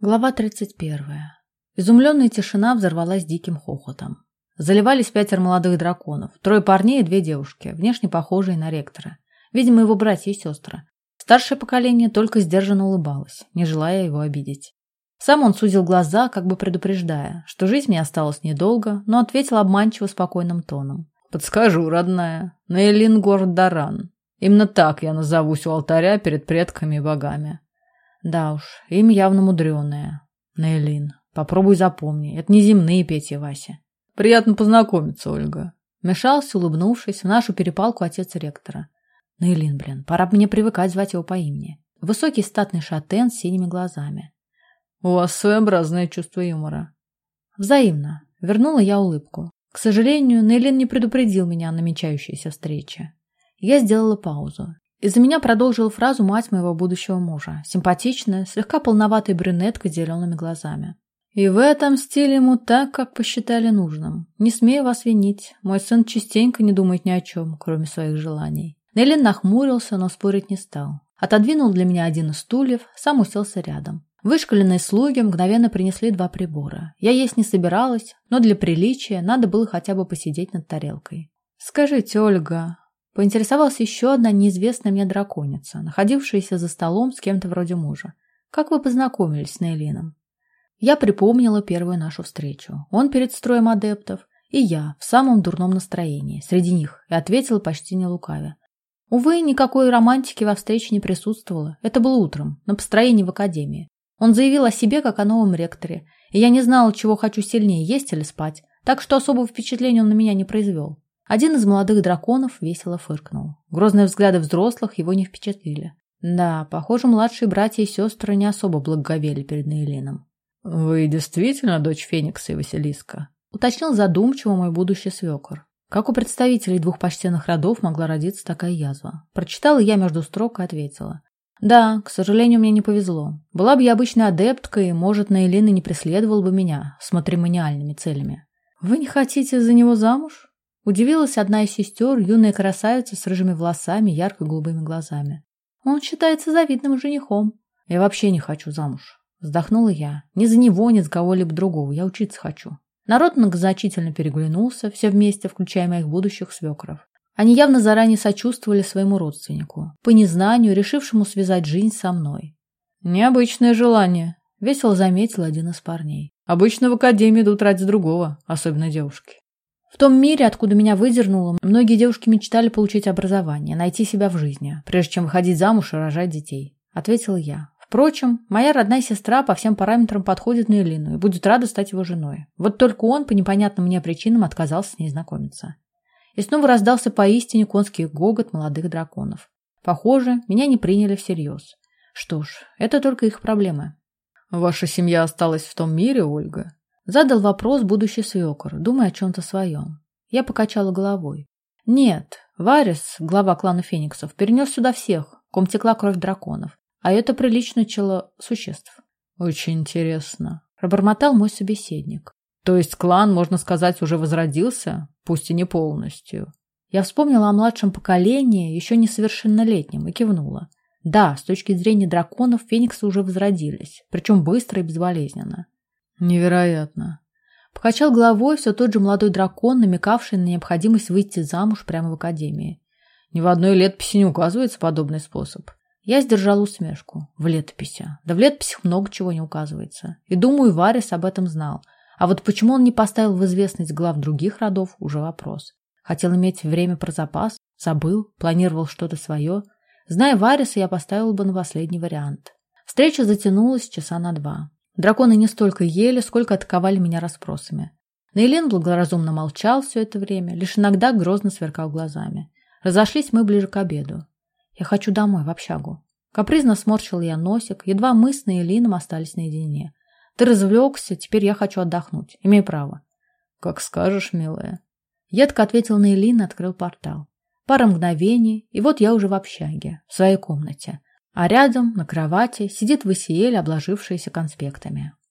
Глава 31. Изумленная тишина взорвалась диким хохотом. Заливались пятеро молодых драконов, трое парней и две девушки, внешне похожие на ректора. Видимо, его братья и сестры. Старшее поколение только сдержанно улыбалось, не желая его обидеть. Сам он сузил глаза, как бы предупреждая, что жизнь мне осталась недолго, но ответил обманчиво спокойным тоном. «Подскажу, родная, Нейлин Гордаран. Именно так я назовусь у алтаря перед предками и богами. Да уж, им явно мудреное. Нейлин, попробуй запомни, это не земные Петя Вася. Приятно познакомиться, Ольга. Мешался, улыбнувшись, в нашу перепалку отец ректора. Нейлин, блин, пора бы мне привыкать звать его по имени. Высокий статный шатен с синими глазами. У вас своеобразное чувство юмора. Взаимно. Вернула я улыбку. К сожалению, Нейлин не предупредил меня о намечающейся встрече. Я сделала паузу. Из-за меня продолжила фразу мать моего будущего мужа, симпатичная, слегка полноватая брюнетка с зелеными глазами. И в этом стиле ему так, как посчитали нужным. Не смею вас винить, мой сын частенько не думает ни о чем, кроме своих желаний. Неллин нахмурился, но спорить не стал. Отодвинул для меня один из стульев, сам уселся рядом. Вышкаленные слуги мгновенно принесли два прибора. Я есть не собиралась, но для приличия надо было хотя бы посидеть над тарелкой. «Скажите, Ольга, Поинтересовалась еще одна неизвестная мне драконица, находившаяся за столом с кем-то вроде мужа. «Как вы познакомились с Нейлином?» Я припомнила первую нашу встречу. Он перед строем адептов, и я в самом дурном настроении, среди них, и ответила почти не лукавя. Увы, никакой романтики во встрече не присутствовало. Это было утром, на построении в академии. Он заявил о себе как о новом ректоре, и я не знала, чего хочу сильнее, есть или спать, так что особого впечатления он на меня не произвел. Один из молодых драконов весело фыркнул. Грозные взгляды взрослых его не впечатлили. Да, похоже, младшие братья и сестры не особо благоговели перед Нейлином. «Вы действительно дочь Феникса и Василиска?» Уточнил задумчиво мой будущий свекор. Как у представителей двух почтенных родов могла родиться такая язва? Прочитала я между строк и ответила. Да, к сожалению, мне не повезло. Была бы я обычной адепткой, может, Нейлин и не преследовал бы меня с матримониальными целями. Вы не хотите за него замуж? Удивилась одна из сестер, юная красавица с рыжими волосами, ярко-голубыми глазами. Он считается завидным женихом. Я вообще не хочу замуж. Вздохнула я. Ни за него, ни за кого-либо другого. Я учиться хочу. Народ многозначительно переглянулся, все вместе, включая моих будущих свекров. Они явно заранее сочувствовали своему родственнику, по незнанию, решившему связать жизнь со мной. «Необычное желание», — весело заметил один из парней. «Обычно в академии идут ради другого, особенно девушки». В том мире, откуда меня выдернуло, многие девушки мечтали получить образование, найти себя в жизни, прежде чем выходить замуж и рожать детей. Ответила я. Впрочем, моя родная сестра по всем параметрам подходит на Элину и будет рада стать его женой. Вот только он по непонятным мне причинам отказался с ней знакомиться. И снова раздался поистине конский гогот молодых драконов. Похоже, меня не приняли всерьез. Что ж, это только их проблемы. «Ваша семья осталась в том мире, Ольга?» Задал вопрос будущий свекор, думая о чем-то своем. Я покачала головой. Нет, Варис, глава клана Фениксов, перенес сюда всех, ком текла кровь драконов. А это прилично чело существ. Очень интересно. Пробормотал мой собеседник. То есть клан, можно сказать, уже возродился, пусть и не полностью. Я вспомнила о младшем поколении, еще несовершеннолетнем, и кивнула. Да, с точки зрения драконов, фениксы уже возродились, причем быстро и безболезненно. Невероятно. Покачал головой все тот же молодой дракон, намекавший на необходимость выйти замуж прямо в академии. Ни в одной летописи не указывается подобный способ. Я сдержал усмешку. В летописи. Да в летописях много чего не указывается. И думаю, Варис об этом знал. А вот почему он не поставил в известность глав других родов, уже вопрос. Хотел иметь время про запас, забыл, планировал что-то свое. Зная Вариса, я поставил бы на последний вариант. Встреча затянулась часа на два. Драконы не столько ели, сколько атаковали меня расспросами. Нейлен благоразумно молчал все это время, лишь иногда грозно сверкал глазами. Разошлись мы ближе к обеду. Я хочу домой, в общагу. Капризно сморщил я носик, едва мы с Нейлином остались наедине. Ты развлекся, теперь я хочу отдохнуть. Имей право. Как скажешь, милая. Едко ответил Нейлин и открыл портал. Пара мгновений, и вот я уже в общаге, в своей комнате а рядом, на кровати, сидит Васиэль, обложившаяся конспектами.